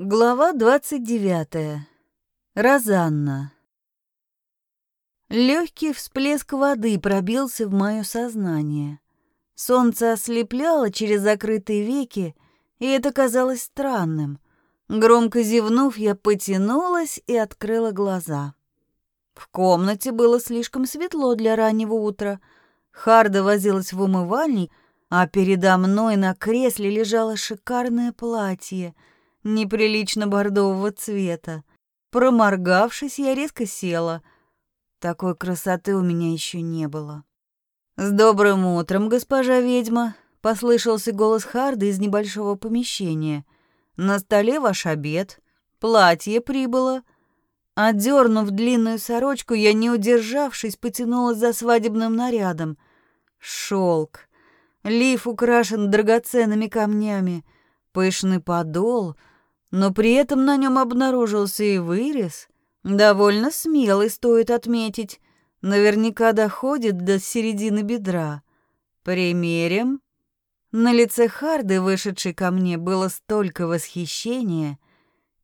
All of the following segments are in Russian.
Глава 29. Розанна. Легкий всплеск воды пробился в мое сознание. Солнце ослепляло через закрытые веки, и это казалось странным. Громко зевнув, я потянулась и открыла глаза. В комнате было слишком светло для раннего утра. Харда возилась в умывальник, а передо мной на кресле лежало шикарное платье — неприлично бордового цвета. Проморгавшись, я резко села. Такой красоты у меня еще не было. «С добрым утром, госпожа ведьма!» — послышался голос Харда из небольшого помещения. «На столе ваш обед. Платье прибыло». Одернув длинную сорочку, я, не удержавшись, потянулась за свадебным нарядом. Шелк. Лиф украшен драгоценными камнями. Пышный подол — но при этом на нем обнаружился и вырез, довольно смелый, стоит отметить, наверняка доходит до середины бедра. Примерим. На лице Харды, вышедшей ко мне, было столько восхищения.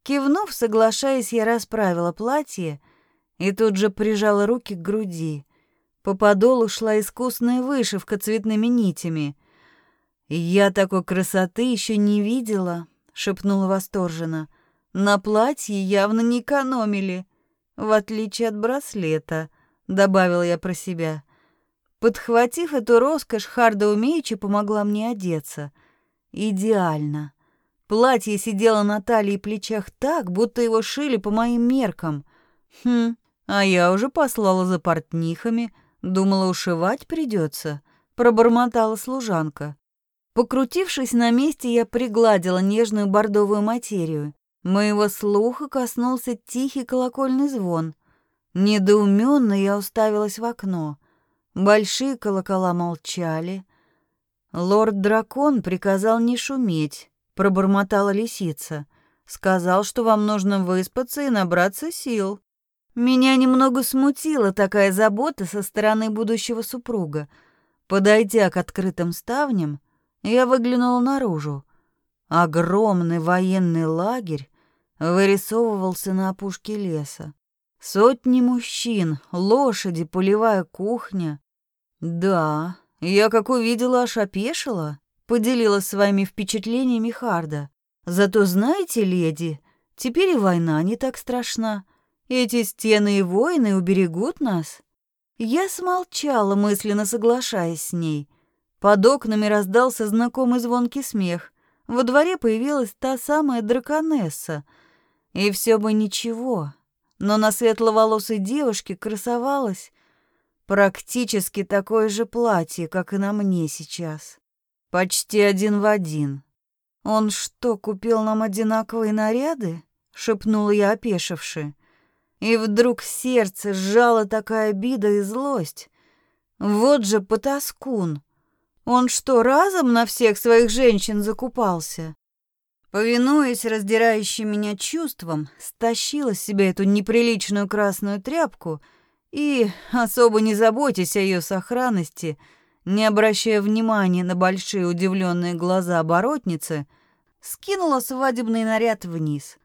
Кивнув, соглашаясь, я расправила платье и тут же прижала руки к груди. По подолу шла искусная вышивка цветными нитями. Я такой красоты еще не видела шепнула восторженно. На платье явно не экономили, в отличие от браслета, добавила я про себя. Подхватив эту роскошь, Харда умеючи помогла мне одеться. Идеально. Платье сидело на талии и плечах так, будто его шили по моим меркам. Хм, а я уже послала за портнихами, думала, ушивать придется, пробормотала служанка. Покрутившись на месте, я пригладила нежную бордовую материю. Моего слуха коснулся тихий колокольный звон. Недоуменно я уставилась в окно. Большие колокола молчали. Лорд-дракон приказал не шуметь, пробормотала лисица. Сказал, что вам нужно выспаться и набраться сил. Меня немного смутила такая забота со стороны будущего супруга. Подойдя к открытым ставням, я выглянула наружу. Огромный военный лагерь вырисовывался на опушке леса. Сотни мужчин, лошади, полевая кухня. Да, я, как увидела, аж опешила, поделилась своими впечатлениями Харда. Зато знаете, леди, теперь и война не так страшна. Эти стены и воины уберегут нас. Я смолчала, мысленно соглашаясь с ней. Под окнами раздался знакомый звонкий смех. Во дворе появилась та самая драконесса. И все бы ничего, но на светловолосой девушке красовалось практически такое же платье, как и на мне сейчас. Почти один в один. «Он что, купил нам одинаковые наряды?» — шепнула я, опешивши. И вдруг сердце сжало такая обида и злость. Вот же потаскун! Он что, разом на всех своих женщин закупался? Повинуясь раздирающим меня чувствам, стащила с себя эту неприличную красную тряпку и, особо не заботясь о ее сохранности, не обращая внимания на большие удивленные глаза оборотницы, скинула свадебный наряд вниз.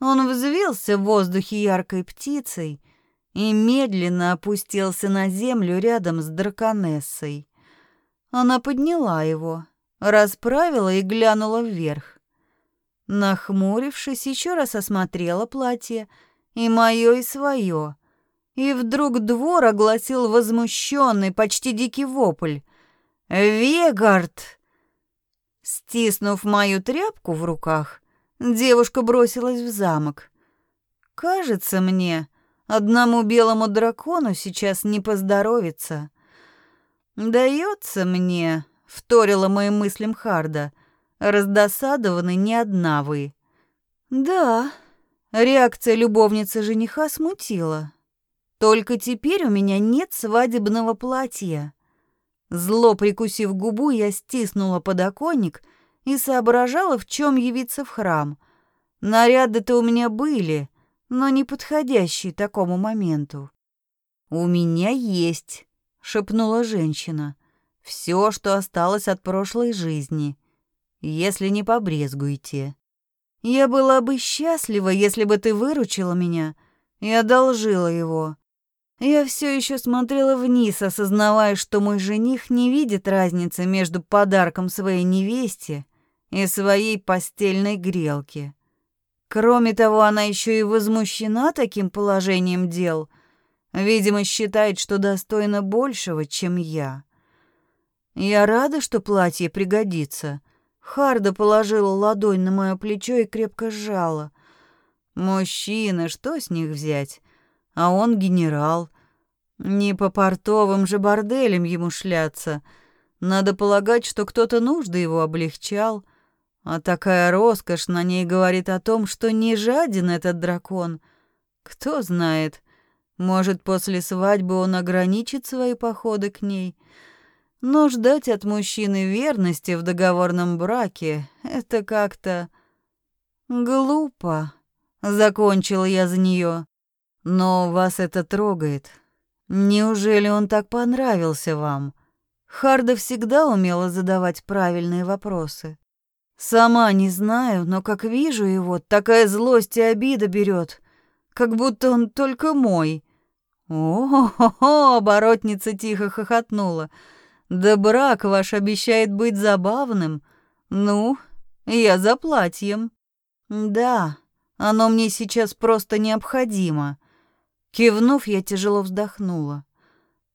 Он взвился в воздухе яркой птицей и медленно опустился на землю рядом с драконессой. Она подняла его, расправила и глянула вверх. Нахмурившись, еще раз осмотрела платье, и мое, и свое. И вдруг двор огласил возмущенный, почти дикий вопль. «Вегард!» Стиснув мою тряпку в руках, девушка бросилась в замок. «Кажется мне, одному белому дракону сейчас не поздоровится». «Дается мне», — вторила моим мыслям Харда, — «раздосадованы не одна вы». «Да», — реакция любовницы жениха смутила. «Только теперь у меня нет свадебного платья». Зло прикусив губу, я стиснула подоконник и соображала, в чем явиться в храм. Наряды-то у меня были, но не подходящие такому моменту. «У меня есть», шепнула женщина. Все, что осталось от прошлой жизни. Если не побрезгуете. Я была бы счастлива, если бы ты выручила меня и одолжила его. Я все еще смотрела вниз, осознавая, что мой жених не видит разницы между подарком своей невесте и своей постельной грелки. Кроме того, она еще и возмущена таким положением дел. Видимо, считает, что достойна большего, чем я. Я рада, что платье пригодится. Харда положила ладонь на мое плечо и крепко сжала. Мужчина, что с них взять? А он генерал. Не по портовым же борделям ему шляться. Надо полагать, что кто-то нужды его облегчал. А такая роскошь на ней говорит о том, что не жаден этот дракон. Кто знает, может, после свадьбы он ограничит свои походы к ней. Но ждать от мужчины верности в договорном браке — это как-то глупо. Закончила я за нее. Но вас это трогает. Неужели он так понравился вам? Харда всегда умела задавать правильные вопросы. Сама не знаю, но как вижу его, такая злость и обида берет, как будто он только мой. О-хо-хо, оборотница тихо хохотнула. Да брак ваш обещает быть забавным. Ну, я за платьем. Да, оно мне сейчас просто необходимо. Кивнув, я тяжело вздохнула.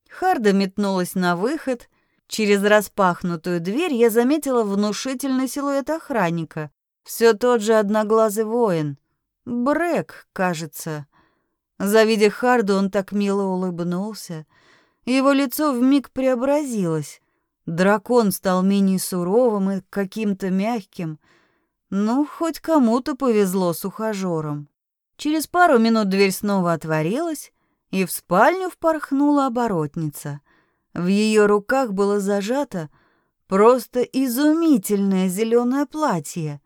Харда метнулась на выход, Через распахнутую дверь я заметила внушительный силуэт охранника. Все тот же одноглазый воин. Брэк, кажется. Завидя Харду, он так мило улыбнулся. Его лицо вмиг преобразилось. Дракон стал менее суровым и каким-то мягким. Ну, хоть кому-то повезло с ухажером. Через пару минут дверь снова отворилась, и в спальню впорхнула оборотница — в ее руках было зажато просто изумительное зеленое платье.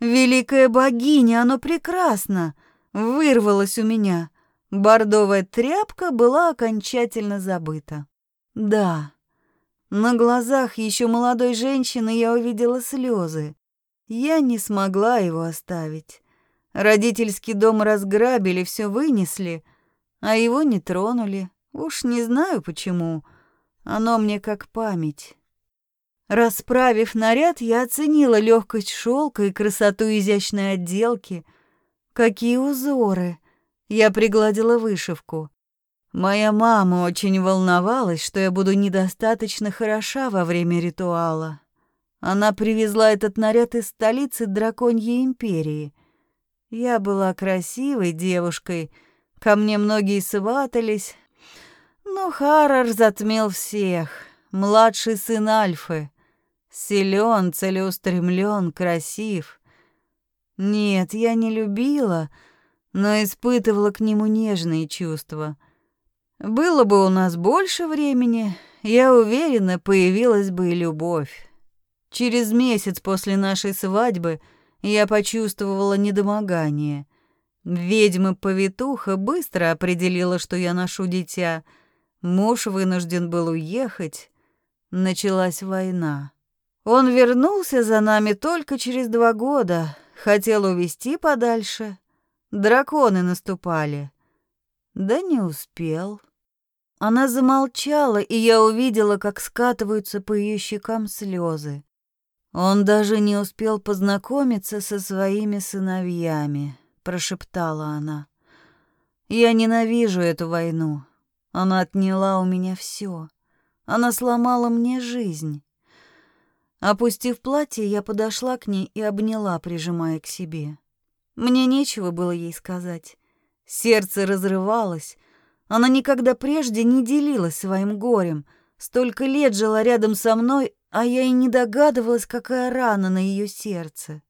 Великая богиня, оно прекрасно! Вырвалось у меня. Бордовая тряпка была окончательно забыта. Да, на глазах еще молодой женщины я увидела слезы. Я не смогла его оставить. Родительский дом разграбили, все вынесли, а его не тронули. Уж не знаю почему. Оно мне как память. Расправив наряд, я оценила легкость шелка и красоту изящной отделки. Какие узоры! Я пригладила вышивку. Моя мама очень волновалась, что я буду недостаточно хороша во время ритуала. Она привезла этот наряд из столицы Драконьей империи. Я была красивой девушкой, ко мне многие сватались, но Харрор затмил всех. Младший сын Альфы. Силен, целеустремлен, красив. Нет, я не любила, но испытывала к нему нежные чувства. Было бы у нас больше времени, я уверена, появилась бы и любовь. Через месяц после нашей свадьбы я почувствовала недомогание. Ведьма-повитуха быстро определила, что я ношу дитя — Муж вынужден был уехать. Началась война. Он вернулся за нами только через два года. Хотел увести подальше. Драконы наступали. Да не успел. Она замолчала, и я увидела, как скатываются по ее щекам слезы. Он даже не успел познакомиться со своими сыновьями, прошептала она. Я ненавижу эту войну. Она отняла у меня все. Она сломала мне жизнь. Опустив платье, я подошла к ней и обняла, прижимая к себе. Мне нечего было ей сказать. Сердце разрывалось. Она никогда прежде не делилась своим горем. Столько лет жила рядом со мной, а я и не догадывалась, какая рана на ее сердце.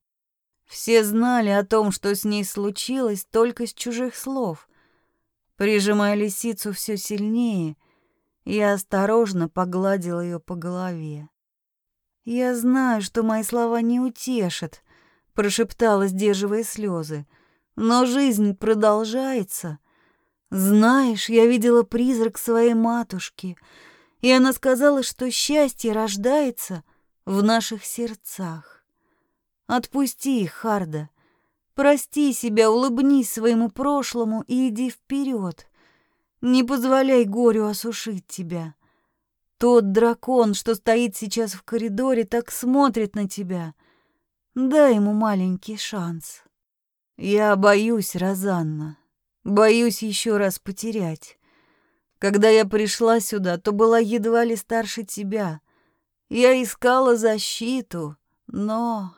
Все знали о том, что с ней случилось, только с чужих слов. Прижимая лисицу все сильнее, я осторожно погладил ее по голове. «Я знаю, что мои слова не утешат», — прошептала, сдерживая слезы. «Но жизнь продолжается. Знаешь, я видела призрак своей матушки, и она сказала, что счастье рождается в наших сердцах. Отпусти их, Харда. Прости себя, улыбнись своему прошлому и иди вперед. Не позволяй горю осушить тебя. Тот дракон, что стоит сейчас в коридоре, так смотрит на тебя. Дай ему маленький шанс. Я боюсь, Розанна. Боюсь еще раз потерять. Когда я пришла сюда, то была едва ли старше тебя. Я искала защиту, но...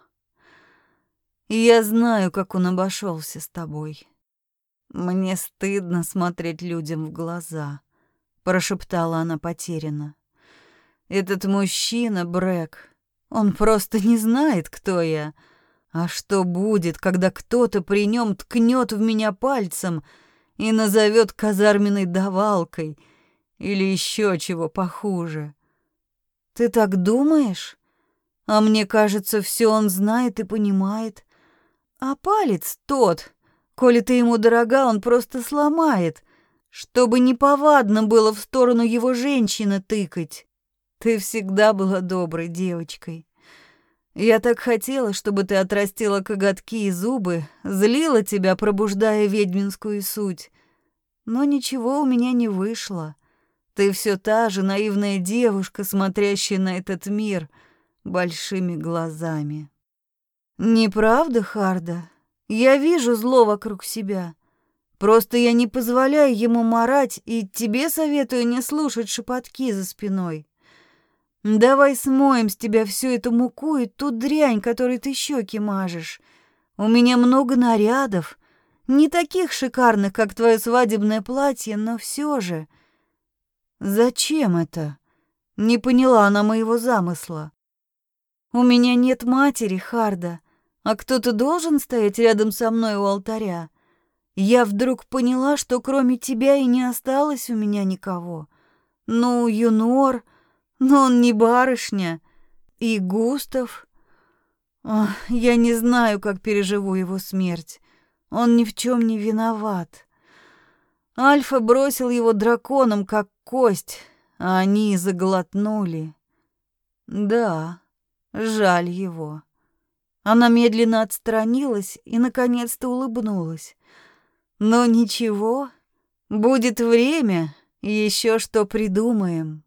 Я знаю, как он обошелся с тобой. Мне стыдно смотреть людям в глаза, прошептала она потерянно. Этот мужчина, Брэк, он просто не знает, кто я. А что будет, когда кто-то при нем ткнет в меня пальцем и назовет казарменной давалкой или еще чего похуже? Ты так думаешь? А мне кажется, все он знает и понимает. А палец тот, коли ты ему дорога, он просто сломает, чтобы неповадно было в сторону его женщины тыкать. Ты всегда была доброй девочкой. Я так хотела, чтобы ты отрастила коготки и зубы, злила тебя, пробуждая ведьминскую суть. Но ничего у меня не вышло. Ты все та же наивная девушка, смотрящая на этот мир большими глазами. Неправда, Харда? Я вижу зло вокруг себя. Просто я не позволяю ему марать, и тебе советую не слушать шепотки за спиной. Давай смоем с тебя всю эту муку и ту дрянь, которой ты щеки мажешь. У меня много нарядов, не таких шикарных, как твое свадебное платье, но все же. Зачем это? Не поняла она моего замысла. У меня нет матери, Харда, а кто-то должен стоять рядом со мной у алтаря. Я вдруг поняла, что кроме тебя и не осталось у меня никого. Ну, Юнор, но он не барышня. И Густав. Ох, я не знаю, как переживу его смерть. Он ни в чем не виноват. Альфа бросил его драконом, как кость, а они заглотнули. Да, жаль его. Она медленно отстранилась и, наконец-то, улыбнулась. Но ничего, будет время, еще что придумаем.